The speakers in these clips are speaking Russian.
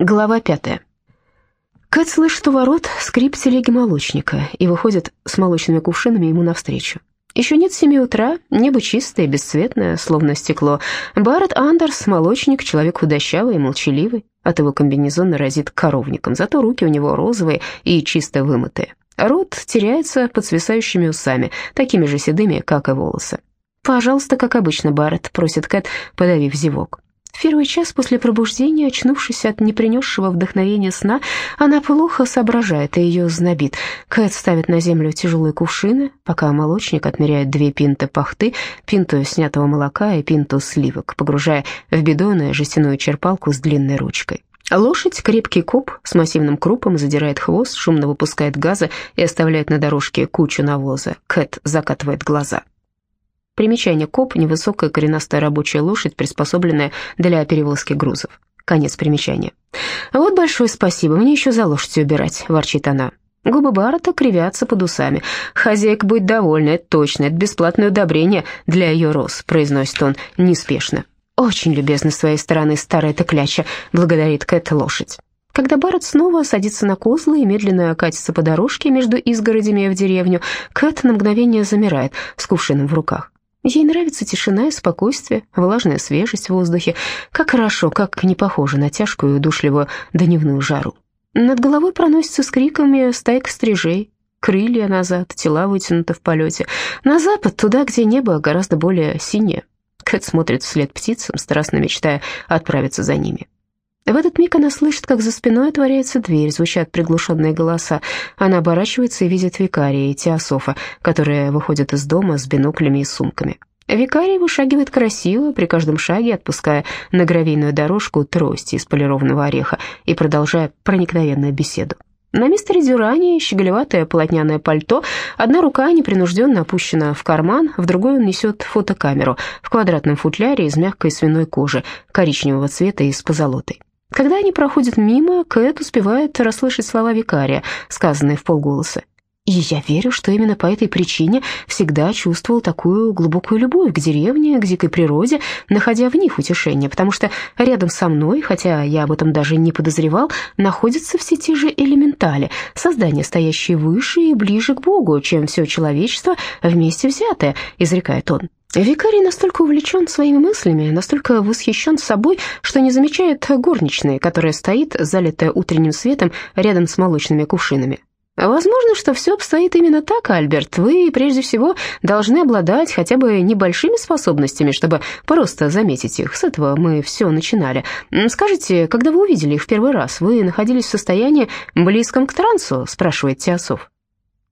Глава пятая. Кэт слышит у ворот скрип телеги молочника и выходит с молочными кувшинами ему навстречу. Еще нет семи утра, небо чистое, бесцветное, словно стекло. Барретт Андерс, молочник, человек худощавый и молчаливый. От его комбинезона разит коровником, зато руки у него розовые и чисто вымытые. Рот теряется под свисающими усами, такими же седыми, как и волосы. «Пожалуйста, как обычно, Барретт», — просит Кэт, подавив зевок. В первый час после пробуждения, очнувшись от непринесшего вдохновения сна, она плохо соображает и ее знобит. Кэт ставит на землю тяжелые кувшины, пока молочник отмеряет две пинты пахты, пинту снятого молока и пинту сливок, погружая в бидоны жестяную черпалку с длинной ручкой. Лошадь, крепкий коп с массивным крупом, задирает хвост, шумно выпускает газы и оставляет на дорожке кучу навоза. Кэт закатывает глаза. Примечание коп – невысокая коренастая рабочая лошадь, приспособленная для перевозки грузов. Конец примечания. «Вот большое спасибо, мне еще за лошадью убирать», – ворчит она. Губы Баррета кривятся под усами. «Хозяйка будет довольна, это точно, это бесплатное удобрение для ее роз», – произносит он неспешно. «Очень любезно с твоей стороны, старая ты кляча», – благодарит Кэт лошадь. Когда Барретт снова садится на козлы и медленно катится по дорожке между изгородями в деревню, Кэт на мгновение замирает с кувшином в руках. Ей нравится тишина и спокойствие, влажная свежесть в воздухе. Как хорошо, как не похоже на тяжкую и удушливую дневную жару. Над головой проносится с криками стайка стрижей. Крылья назад, тела вытянуты в полете. На запад, туда, где небо гораздо более синее. Кэт смотрит вслед птицам, страстно мечтая отправиться за ними. В этот миг она слышит, как за спиной отворяется дверь, звучат приглушенные голоса. Она оборачивается и видит викария и Теософа, которые выходят из дома с биноклями и сумками. Викарий вышагивает красиво, при каждом шаге отпуская на гравийную дорожку трости из полированного ореха и продолжая проникновенную беседу. На мистере Дюране щеголеватое полотняное пальто, одна рука непринужденно опущена в карман, в другой он несет фотокамеру в квадратном футляре из мягкой свиной кожи, коричневого цвета и с позолотой. Когда они проходят мимо, Кэт успевает расслышать слова викария, сказанные в полголоса. И я верю, что именно по этой причине всегда чувствовал такую глубокую любовь к деревне, к дикой природе, находя в них утешение, потому что рядом со мной, хотя я об этом даже не подозревал, находятся все те же элементали, создания, стоящие выше и ближе к Богу, чем все человечество вместе взятое, изрекает он. Викарий настолько увлечен своими мыслями, настолько восхищен собой, что не замечает горничной, которая стоит, залитая утренним светом, рядом с молочными кувшинами. Возможно, что все обстоит именно так, Альберт. Вы, прежде всего, должны обладать хотя бы небольшими способностями, чтобы просто заметить их. С этого мы все начинали. Скажите, когда вы увидели их в первый раз, вы находились в состоянии близком к трансу, спрашивает Теософ.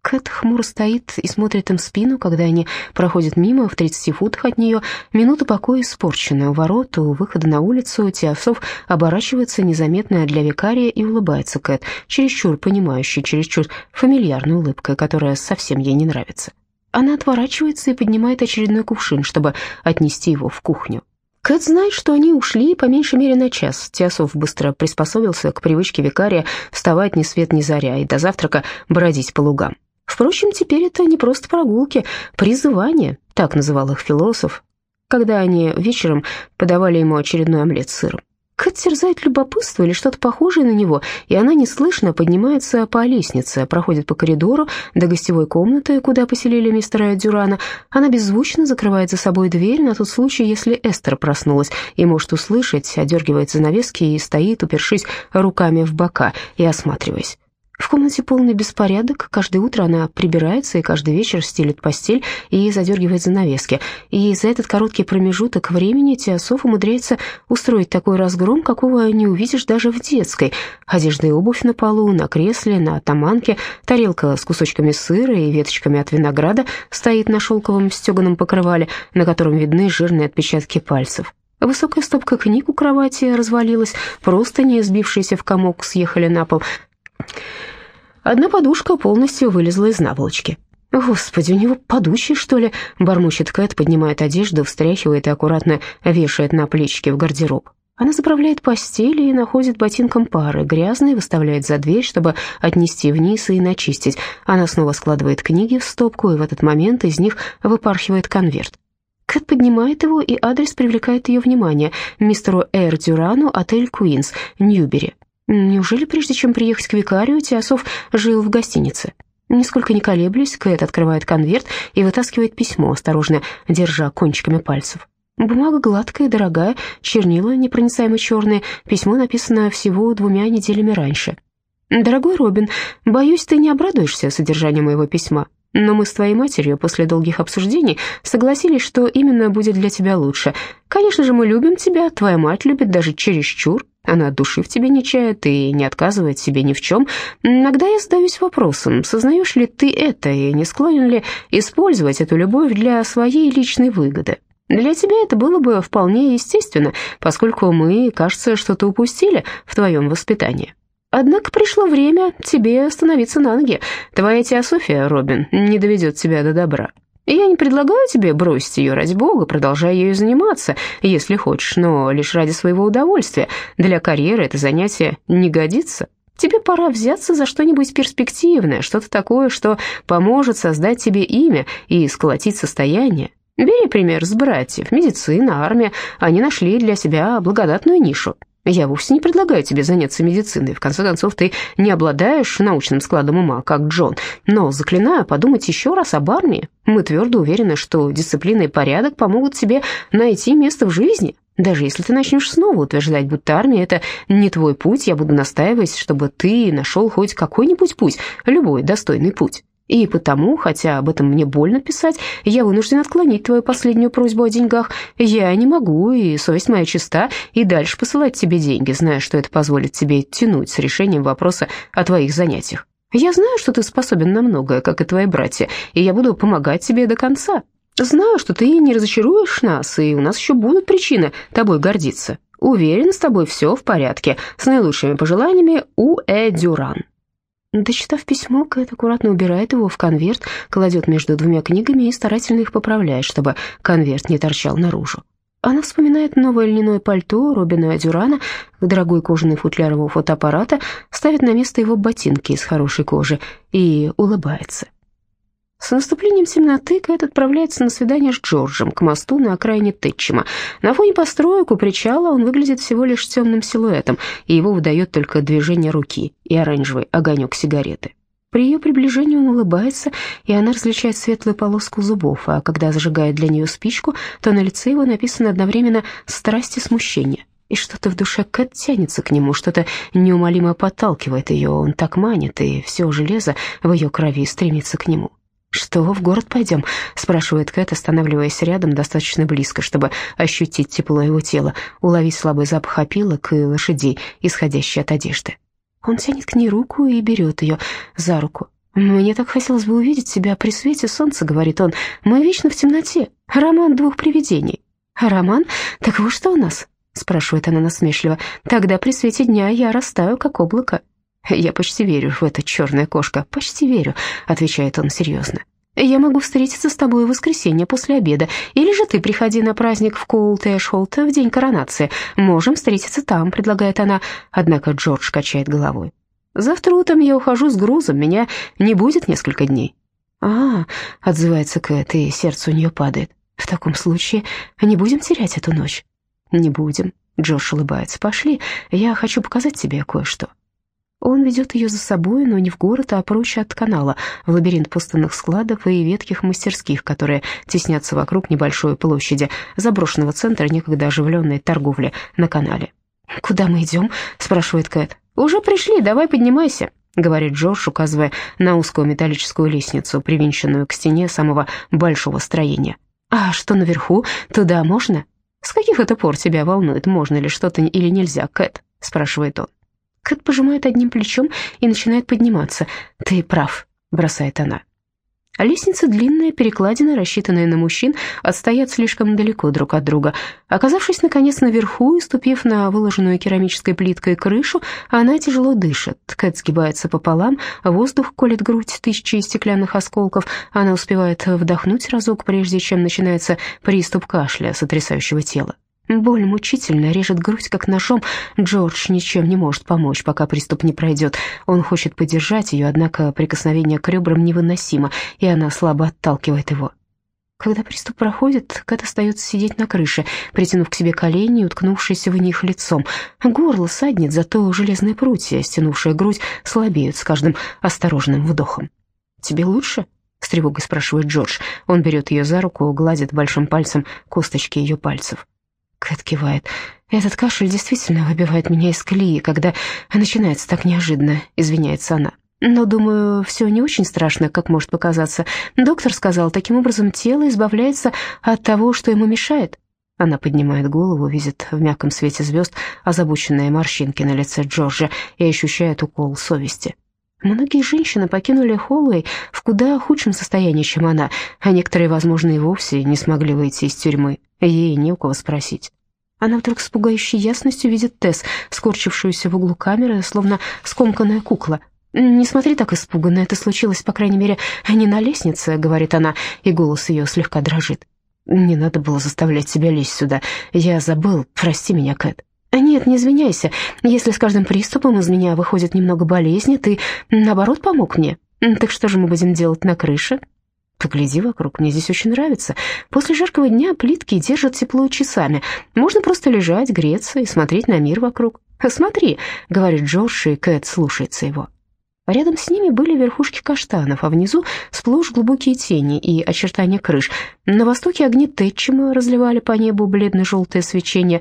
Кэт хмуро стоит и смотрит им в спину, когда они проходят мимо в 30 футах от нее. Минута покоя испорчена. У ворот, у выхода на улицу Теософ оборачивается незаметно для викария и улыбается Кэт, чересчур понимающей, чересчур фамильярной улыбкой, которая совсем ей не нравится. Она отворачивается и поднимает очередной кувшин, чтобы отнести его в кухню. Кэт знает, что они ушли по меньшей мере на час. Теософ быстро приспособился к привычке викария вставать ни свет ни заря и до завтрака бродить по лугам. Впрочем, теперь это не просто прогулки, призывание, так называл их философ, когда они вечером подавали ему очередной омлет с сыром. Кэт терзает любопытство или что-то похожее на него, и она неслышно поднимается по лестнице, проходит по коридору до гостевой комнаты, куда поселили мистера Дюрана. Она беззвучно закрывает за собой дверь на тот случай, если Эстер проснулась и может услышать, одергивает занавески и стоит, упершись руками в бока и осматриваясь. В комнате полный беспорядок, каждое утро она прибирается и каждый вечер стелит постель и задергивает занавески. И за этот короткий промежуток времени Теософ умудряется устроить такой разгром, какого не увидишь даже в детской. Одежда и обувь на полу, на кресле, на таманке, тарелка с кусочками сыра и веточками от винограда стоит на шелковом стеганом покрывале, на котором видны жирные отпечатки пальцев. Высокая стопка книг у кровати развалилась, просто не сбившиеся в комок съехали на пол. Одна подушка полностью вылезла из наволочки. «Господи, у него подучий, что ли?» — бормочет Кэт, поднимает одежду, встряхивает и аккуратно вешает на плечики в гардероб. Она заправляет постель и находит ботинком пары, грязные, выставляет за дверь, чтобы отнести вниз и начистить. Она снова складывает книги в стопку, и в этот момент из них выпархивает конверт. Кэт поднимает его, и адрес привлекает ее внимание. Мистеру Эр Дюрану, отель Куинс, Ньюбери. Неужели прежде чем приехать к викарию, Теософ жил в гостинице? Нисколько не колеблясь, Кэт открывает конверт и вытаскивает письмо, осторожно держа кончиками пальцев. Бумага гладкая дорогая, чернила непроницаемо черные, письмо написано всего двумя неделями раньше. «Дорогой Робин, боюсь, ты не обрадуешься содержанию моего письма, но мы с твоей матерью после долгих обсуждений согласились, что именно будет для тебя лучше. Конечно же, мы любим тебя, твоя мать любит даже чересчур, она души в тебе не чает и не отказывает себе ни в чем. Иногда я задаюсь вопросом, сознаешь ли ты это и не склонен ли использовать эту любовь для своей личной выгоды. Для тебя это было бы вполне естественно, поскольку мы, кажется, что-то упустили в твоем воспитании. Однако пришло время тебе становиться на ноги. Твоя теософия, Робин, не доведет тебя до добра. Я не предлагаю тебе бросить ее, ради бога, продолжай ею заниматься, если хочешь, но лишь ради своего удовольствия. Для карьеры это занятие не годится. Тебе пора взяться за что-нибудь перспективное, что-то такое, что поможет создать тебе имя и сколотить состояние. Бери пример с братьев, медицина, армия. Они нашли для себя благодатную нишу. Я вовсе не предлагаю тебе заняться медициной. В конце концов, ты не обладаешь научным складом ума, как Джон. Но заклинаю подумать еще раз об армии. Мы твердо уверены, что дисциплина и порядок помогут тебе найти место в жизни. Даже если ты начнешь снова утверждать, будто армия — это не твой путь, я буду настаивать, чтобы ты нашел хоть какой-нибудь путь, любой достойный путь. И потому, хотя об этом мне больно писать, я вынужден отклонить твою последнюю просьбу о деньгах. Я не могу, и совесть моя чиста, и дальше посылать тебе деньги, зная, что это позволит тебе тянуть с решением вопроса о твоих занятиях. Я знаю, что ты способен на многое, как и твои братья, и я буду помогать тебе до конца. Знаю, что ты не разочаруешь нас, и у нас еще будут причины тобой гордиться. Уверен, с тобой все в порядке. С наилучшими пожеланиями, У.Э. Дюран. Дочитав письмо, Кэт аккуратно убирает его в конверт, кладет между двумя книгами и старательно их поправляет, чтобы конверт не торчал наружу. Она вспоминает новое льняное пальто Робина Дюрана, дорогой кожаный футляр его фотоаппарата, ставит на место его ботинки из хорошей кожи и улыбается. С наступлением темноты Кэт отправляется на свидание с Джорджем к мосту на окраине Тэтчема. На фоне построек у причала он выглядит всего лишь темным силуэтом, и его выдает только движение руки и оранжевый огонек сигареты. При ее приближении он улыбается, и она различает светлую полоску зубов, а когда зажигает для нее спичку, то на лице его написано одновременно «страсть и смущение». И что-то в душе Кэт тянется к нему, что-то неумолимо подталкивает ее, он так манит, и все железо в ее крови стремится к нему. «Что, в город пойдем?» — спрашивает Кэт, останавливаясь рядом достаточно близко, чтобы ощутить тепло его тела, уловить слабый запах опилок и лошадей, исходящий от одежды. Он тянет к ней руку и берет ее за руку. «Мне так хотелось бы увидеть тебя при свете солнца», — говорит он. «Мы вечно в темноте. Роман двух привидений». «Роман? Так вот что у нас?» — спрашивает она насмешливо. «Тогда при свете дня я растаю, как облако». «Я почти верю в это, черная кошка, почти верю», — отвечает он серьезно. «Я могу встретиться с тобой в воскресенье после обеда, или же ты приходи на праздник в Коулт-Эшхолт в день коронации. Можем встретиться там», — предлагает она, однако Джордж качает головой. «Завтра утром я ухожу с грузом, меня не будет несколько дней». «А, — отзывается Кэт, и сердце у нее падает. В таком случае не будем терять эту ночь?» «Не будем», — Джордж улыбается. «Пошли, я хочу показать тебе кое-что». Он ведет ее за собой, но не в город, а прочь от канала, в лабиринт пустынных складов и ветхих мастерских, которые теснятся вокруг небольшой площади, заброшенного центра некогда оживленной торговли на канале. «Куда мы идем?» — спрашивает Кэт. «Уже пришли, давай поднимайся», — говорит Джордж, указывая на узкую металлическую лестницу, привинченную к стене самого большого строения. «А что наверху? Туда можно?» «С каких это пор тебя волнует, можно ли что-то или нельзя, Кэт?» — спрашивает он. Кэт пожимает одним плечом и начинает подниматься. «Ты прав», — бросает она. А лестница длинная, перекладина, рассчитанная на мужчин, отстоят слишком далеко друг от друга. Оказавшись, наконец, наверху и ступив на выложенную керамической плиткой крышу, она тяжело дышит. Кэт сгибается пополам, воздух колет грудь тысячи стеклянных осколков. Она успевает вдохнуть разок, прежде чем начинается приступ кашля, сотрясающего тело. Боль мучительно режет грудь, как ножом. Джордж ничем не может помочь, пока приступ не пройдет. Он хочет поддержать ее, однако прикосновение к ребрам невыносимо, и она слабо отталкивает его. Когда приступ проходит, Кэт остается сидеть на крыше, притянув к себе колени и уткнувшись в них лицом. Горло саднет, зато железные прутья, стянувшие грудь, слабеют с каждым осторожным вдохом. «Тебе лучше?» — с тревогой спрашивает Джордж. Он берет ее за руку, гладит большим пальцем косточки ее пальцев. Кэт кивает. «Этот кашель действительно выбивает меня из колеи, когда начинается так неожиданно», — извиняется она. Но, думаю, все не очень страшно, как может показаться. Доктор сказал, таким образом тело избавляется от того, что ему мешает. Она поднимает голову, видит в мягком свете звезд озабоченные морщинки на лице Джорджа и ощущает укол совести. Многие женщины покинули Холлэй в куда худшем состоянии, чем она, а некоторые, возможно, и вовсе не смогли выйти из тюрьмы. Ей не у кого спросить. Она вдруг с пугающей ясностью видит Тесс, скорчившуюся в углу камеры, словно скомканная кукла — «Не смотри так испуганно, это случилось, по крайней мере, не на лестнице», — говорит она, и голос ее слегка дрожит. «Не надо было заставлять себя лезть сюда. Я забыл, прости меня, Кэт». «Нет, не извиняйся. Если с каждым приступом из меня выходит немного болезни, ты, наоборот, помог мне. Так что же мы будем делать на крыше?» «Погляди вокруг, мне здесь очень нравится. После жаркого дня плитки держат тепло часами. Можно просто лежать, греться и смотреть на мир вокруг». «Смотри», — говорит Джордж, и Кэт слушается его. Рядом с ними были верхушки каштанов, а внизу сплошь глубокие тени и очертания крыш. На востоке огни Тэтчима разливали по небу бледно-желтое свечение.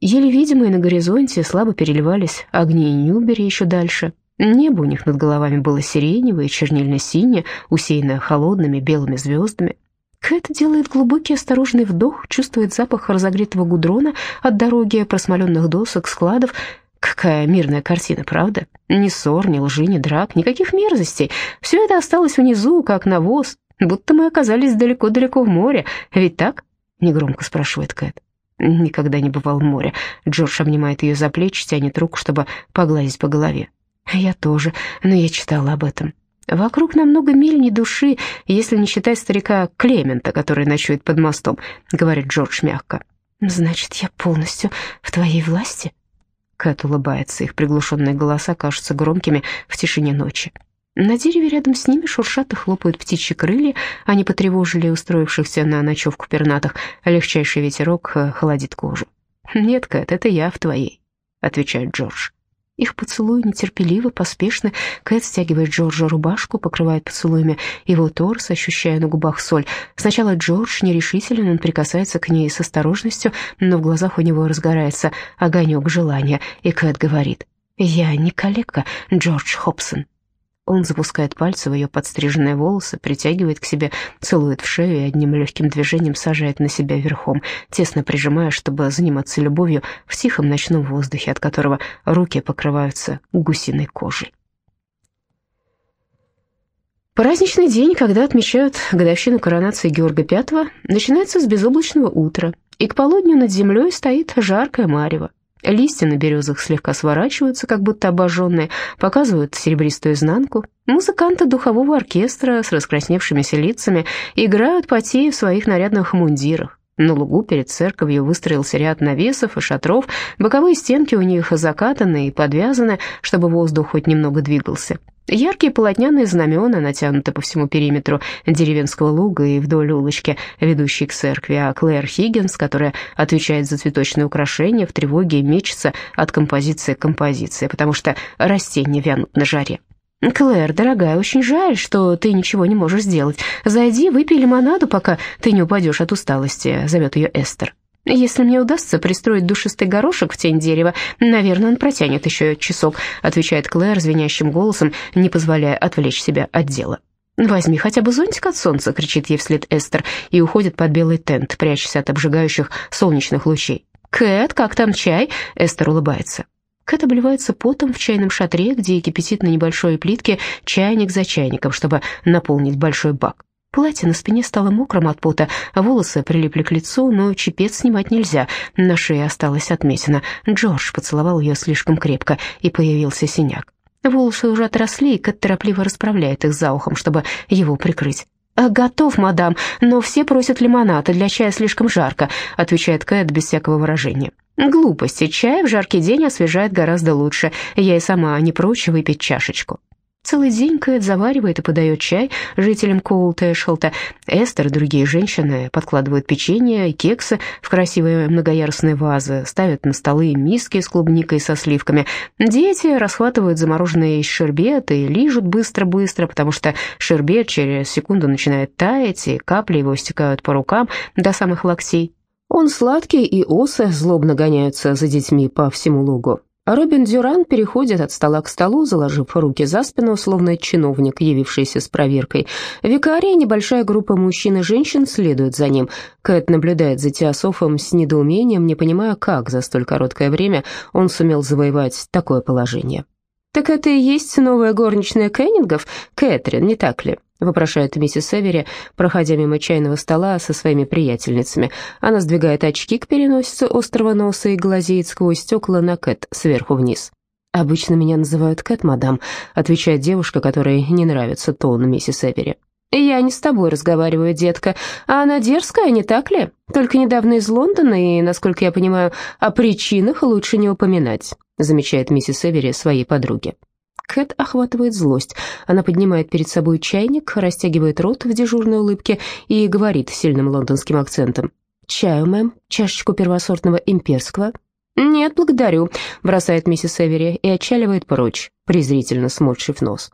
Еле видимые на горизонте слабо переливались огни Ньюбери еще дальше. Небо у них над головами было сиреневое, чернильно-синее, усеянное холодными белыми звездами. Кэт делает глубокий осторожный вдох, чувствует запах разогретого гудрона от дороги, просмоленных досок, складов, Какая мирная картина, правда? Ни ссор, ни лжи, ни драк, никаких мерзостей. Все это осталось внизу, как навоз, будто мы оказались далеко-далеко в море. Ведь так? Негромко спрашивает Кэт. Никогда не бывал море. Джордж обнимает ее за плечи, тянет руку, чтобы погладить по голове. Я тоже, но я читала об этом. Вокруг намного миль ни души, если не считать старика Клемента, который ночует под мостом, говорит Джордж мягко. Значит, я полностью в твоей власти? Кэт улыбается, их приглушенные голоса кажутся громкими в тишине ночи. На дереве рядом с ними шуршат и хлопают птичьи крылья, они потревожили устроившихся на ночевку пернатых, легчайший ветерок э, холодит кожу. «Нет, Кэт, это я в твоей», — отвечает Джордж. Их поцелуи нетерпеливо, поспешно. Кэт стягивает Джорджа рубашку, покрывает поцелуями его торс, ощущая на губах соль. Сначала Джордж нерешителен, он прикасается к ней с осторожностью, но в глазах у него разгорается огонек желания, и Кэт говорит, «Я не калека, Джордж Хобсон». Он запускает пальцы в ее подстриженные волосы, притягивает к себе, целует в шею и одним легким движением сажает на себя верхом, тесно прижимая, чтобы заниматься любовью в тихом ночном воздухе, от которого руки покрываются гусиной кожей. Праздничный день, когда отмечают годовщину коронации Георга V, начинается с безоблачного утра, и к полудню над землей стоит жаркое марево. Листья на березах слегка сворачиваются, как будто обожженные, показывают серебристую изнанку. Музыканты духового оркестра с раскрасневшимися лицами играют потея в своих нарядных мундирах. На лугу перед церковью выстроился ряд навесов и шатров, боковые стенки у них закатаны и подвязаны, чтобы воздух хоть немного двигался. Яркие полотняные знамена натянуты по всему периметру деревенского луга и вдоль улочки, ведущей к церкви, а Клэр Хиггинс, которая отвечает за цветочные украшения, в тревоге мечется от композиции к композиции, потому что растения вянут на жаре. «Клэр, дорогая, очень жаль, что ты ничего не можешь сделать. Зайди, выпей лимонаду, пока ты не упадешь от усталости», — зовет ее Эстер. «Если мне удастся пристроить душистый горошек в тень дерева, наверное, он протянет еще часок», отвечает Клэр звенящим голосом, не позволяя отвлечь себя от дела. «Возьми хотя бы зонтик от солнца», — кричит ей вслед Эстер и уходит под белый тент, прячась от обжигающих солнечных лучей. «Кэт, как там чай?» — Эстер улыбается. Кэт обливается потом в чайном шатре, где кипятит на небольшой плитке чайник за чайником, чтобы наполнить большой бак. Платье на спине стало мокрым от пота, волосы прилипли к лицу, но чепец снимать нельзя. На шее осталась отметина. Джордж поцеловал ее слишком крепко, и появился синяк. Волосы уже отросли, и Кэт торопливо расправляет их за ухом, чтобы его прикрыть. «Э, «Готов, мадам, но все просят лимонад, а для чая слишком жарко», отвечает Кэт без всякого выражения. «Глупости, чай в жаркий день освежает гораздо лучше. Я и сама не прочь выпить чашечку». Целый день Кэт заваривает и подает чай жителям Коул-Тэшелта. Эстер и другие женщины подкладывают печенье и кексы в красивые многоярусные вазы, ставят на столы миски с клубникой и со сливками. Дети расхватывают замороженный шербет и лижут быстро-быстро, потому что шербет через секунду начинает таять, и капли его стекают по рукам до самых локтей. Он сладкий, и осы злобно гоняются за детьми по всему лугу. Робин Дюран переходит от стола к столу, заложив руки за спину, словно чиновник, явившийся с проверкой. Викария, небольшая группа мужчин и женщин следует за ним. Кэт наблюдает за Теософом с недоумением, не понимая, как за столь короткое время он сумел завоевать такое положение. «Так это и есть новая горничная Кеннингов, Кэтрин, не так ли?» вопрошает миссис Эвери, проходя мимо чайного стола со своими приятельницами. Она сдвигает очки к переносице острого носа и глазеет сквозь стекла на Кэт сверху вниз. «Обычно меня называют Кэт, мадам», — отвечает девушка, которой не нравится тон миссис Эвери. «Я не с тобой разговариваю, детка, а она дерзкая, не так ли? Только недавно из Лондона, и, насколько я понимаю, о причинах лучше не упоминать», замечает миссис Эвери своей подруге. Кэт охватывает злость. Она поднимает перед собой чайник, растягивает рот в дежурной улыбке и говорит сильным лондонским акцентом. «Чаю, мэм, чашечку первосортного имперского». «Нет, благодарю», — бросает миссис Эвери и отчаливает прочь, презрительно сморщив нос.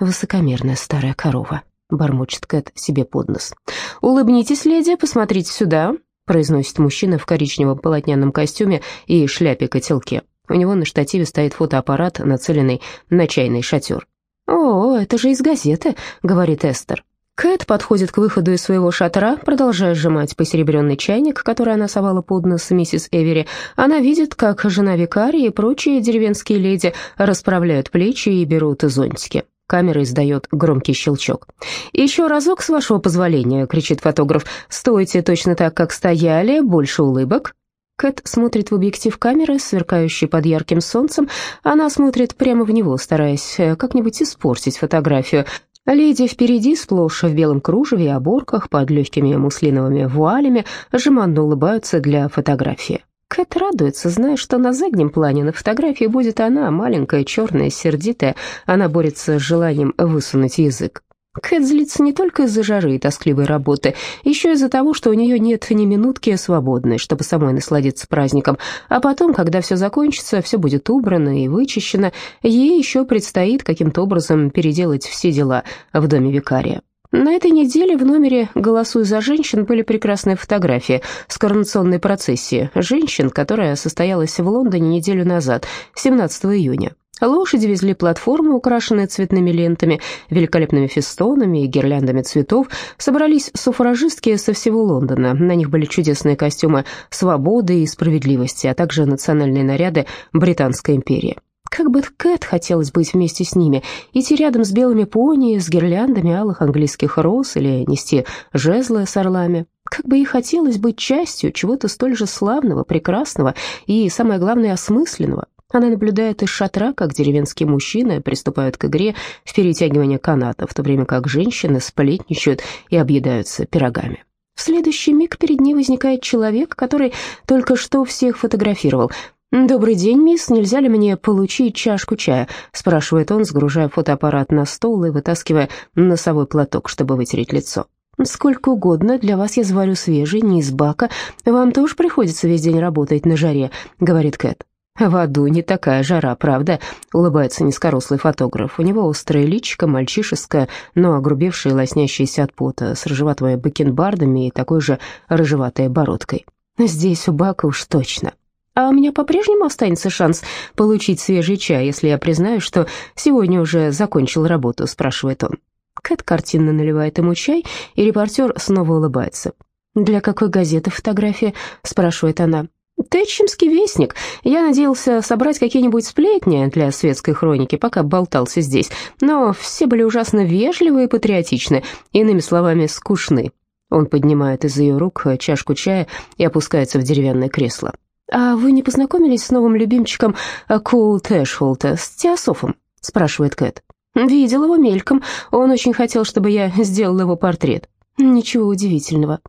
«Высокомерная старая корова», — бормочет Кэт себе под нос. «Улыбнитесь, леди, посмотрите сюда», — произносит мужчина в коричневом полотняном костюме и шляпе-котелке. У него на штативе стоит фотоаппарат, нацеленный на чайный шатер. «О, это же из газеты», — говорит Эстер. Кэт подходит к выходу из своего шатра, продолжая сжимать посеребренный чайник, который она совала под нос миссис Эвери. Она видит, как жена викария и прочие деревенские леди расправляют плечи и берут зонтики. Камера издает громкий щелчок. «Еще разок, с вашего позволения», — кричит фотограф. «Стойте точно так, как стояли, больше улыбок». Кэт смотрит в объектив камеры, сверкающий под ярким солнцем. Она смотрит прямо в него, стараясь э, как-нибудь испортить фотографию. Леди впереди, сплошь в белом кружеве и оборках, под легкими муслиновыми вуалями, жеманно улыбаются для фотографии. Кэт радуется, зная, что на заднем плане на фотографии будет она, маленькая, черная, сердитая. Она борется с желанием высунуть язык. Кэт злится не только из-за жары и тоскливой работы, еще из-за того, что у нее нет ни минутки свободной, чтобы самой насладиться праздником, а потом, когда все закончится, все будет убрано и вычищено, ей еще предстоит каким-то образом переделать все дела в доме викария. На этой неделе в номере «Голосуй за женщин» были прекрасные фотографии с коронационной процессии женщин, которая состоялась в Лондоне неделю назад, 17 июня. Лошади везли платформы, украшенные цветными лентами, великолепными фестонами и гирляндами цветов. Собрались суфражистки со всего Лондона. На них были чудесные костюмы свободы и справедливости, а также национальные наряды Британской империи. Как бы Кэт хотелось быть вместе с ними, идти рядом с белыми пони, с гирляндами алых английских роз или нести жезлы с орлами. Как бы ей хотелось быть частью чего-то столь же славного, прекрасного и, самое главное, осмысленного. Она наблюдает из шатра, как деревенские мужчины приступают к игре в перетягивание каната, в то время как женщины сплетничают и объедаются пирогами. В следующий миг перед ней возникает человек, который только что всех фотографировал. «Добрый день, мисс, нельзя ли мне получить чашку чая?» спрашивает он, сгружая фотоаппарат на стол и вытаскивая носовой платок, чтобы вытереть лицо. «Сколько угодно, для вас я заварю свежий, не из бака. Вам тоже приходится весь день работать на жаре», — говорит Кэт. «В аду не такая жара, правда?» — улыбается низкорослый фотограф. У него острое личико, мальчишеское, но огрубевшее и лоснящееся от пота, с рыжеватыми бакенбардами и такой же рыжеватой бородкой. «Здесь у Бака уж точно». «А у меня по-прежнему останется шанс получить свежий чай, если я признаю, что сегодня уже закончил работу?» — спрашивает он. Кэт картинно наливает ему чай, и репортер снова улыбается. «Для какой газеты фотография?» — спрашивает она. «Тэтчемский вестник. Я надеялся собрать какие-нибудь сплетни для светской хроники, пока болтался здесь, но все были ужасно вежливы и патриотичны, иными словами, скучны». Он поднимает из ее рук чашку чая и опускается в деревянное кресло. «А вы не познакомились с новым любимчиком Коул Тэшхолта, с Теософом?» — спрашивает Кэт. «Видел его мельком. Он очень хотел, чтобы я сделал его портрет». Ничего удивительного.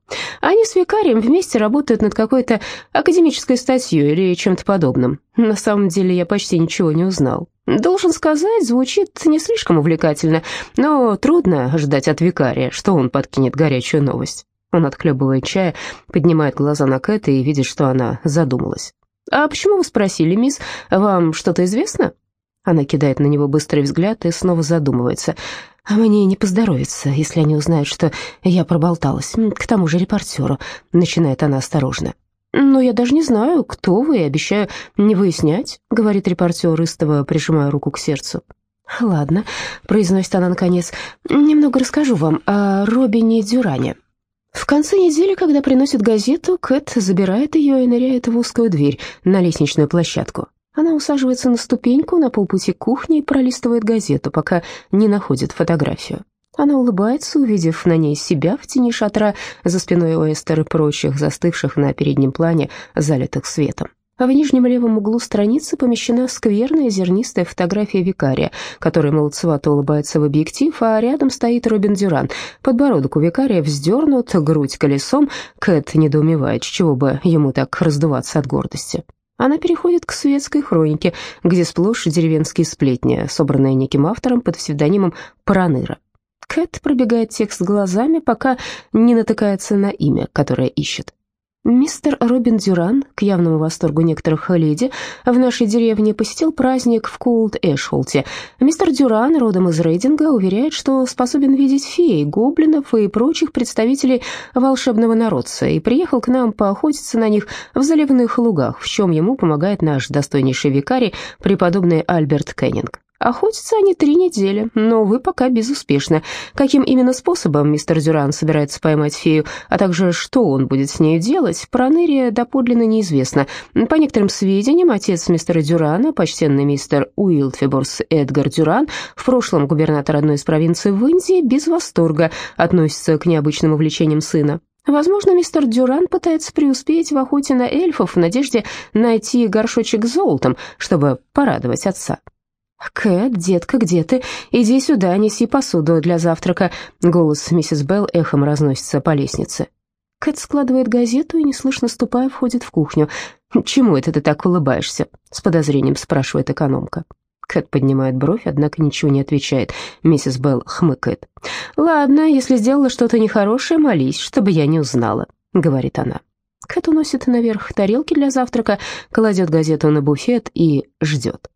Они с викарием вместе работают над какой-то академической статьей или чем-то подобным. На самом деле я почти ничего не узнал. Должен сказать, звучит не слишком увлекательно, но трудно ждать от викария, что он подкинет горячую новость. Он отхлебывает чая, поднимает глаза на Кэт и видит, что она задумалась. «А почему вы спросили, мисс? Вам что-то известно?» Она кидает на него быстрый взгляд и снова задумывается. «А мне не поздоровится, если они узнают, что я проболталась. К тому же репортеру», — начинает она осторожно. «Но я даже не знаю, кто вы, и обещаю не выяснять», — говорит репортер, истово прижимая руку к сердцу. «Ладно», — произносит она наконец, — «немного расскажу вам о Робине Дюране». В конце недели, когда приносит газету, Кэт забирает ее и ныряет в узкую дверь на лестничную площадку. Она усаживается на ступеньку на полпути к кухне и пролистывает газету, пока не находит фотографию. Она улыбается, увидев на ней себя в тени шатра за спиной Уэстер и прочих, застывших на переднем плане, залитых светом. А в нижнем левом углу страницы помещена скверная зернистая фотография викария, который молодцевато улыбается в объектив, а рядом стоит Робин Дюран. Подбородок у викария вздернут, грудь колесом. Кэт недоумевает, чего бы ему так раздуваться от гордости. Она переходит к светской хронике, где сплошь деревенские сплетни, собранные неким автором под псевдонимом Параныра. Кэт пробегает текст глазами, пока не натыкается на имя, которое ищет. Мистер Робин Дюран, к явному восторгу некоторых леди, в нашей деревне посетил праздник в Кулд-Эшхолте. Мистер Дюран, родом из Рейдинга, уверяет, что способен видеть фей, гоблинов и прочих представителей волшебного народца, и приехал к нам поохотиться на них в заливных лугах, в чем ему помогает наш достойнейший викарий, преподобный Альберт Кеннинг. Охотятся они три недели, но вы пока безуспешны. Каким именно способом мистер Дюран собирается поймать фею, а также что он будет с ней делать, про Нерия доподлинно неизвестно. По некоторым сведениям, отец мистера Дюрана, почтенный мистер Уилдфиборс Эдгар Дюран, в прошлом губернатор одной из провинций в Индии, без восторга относится к необычным увлечениям сына. Возможно, мистер Дюран пытается преуспеть в охоте на эльфов в надежде найти горшочек с золотом, чтобы порадовать отца. «Кэт, детка, где ты? Иди сюда, неси посуду для завтрака». Голос миссис Белл эхом разносится по лестнице. Кэт складывает газету и, неслышно ступая, входит в кухню. «Чему это ты так улыбаешься?» — с подозрением спрашивает экономка. Кэт поднимает бровь, однако ничего не отвечает. Миссис Белл хмыкает. «Ладно, если сделала что-то нехорошее, молись, чтобы я не узнала», — говорит она. Кэт уносит наверх тарелки для завтрака, кладет газету на буфет и ждет.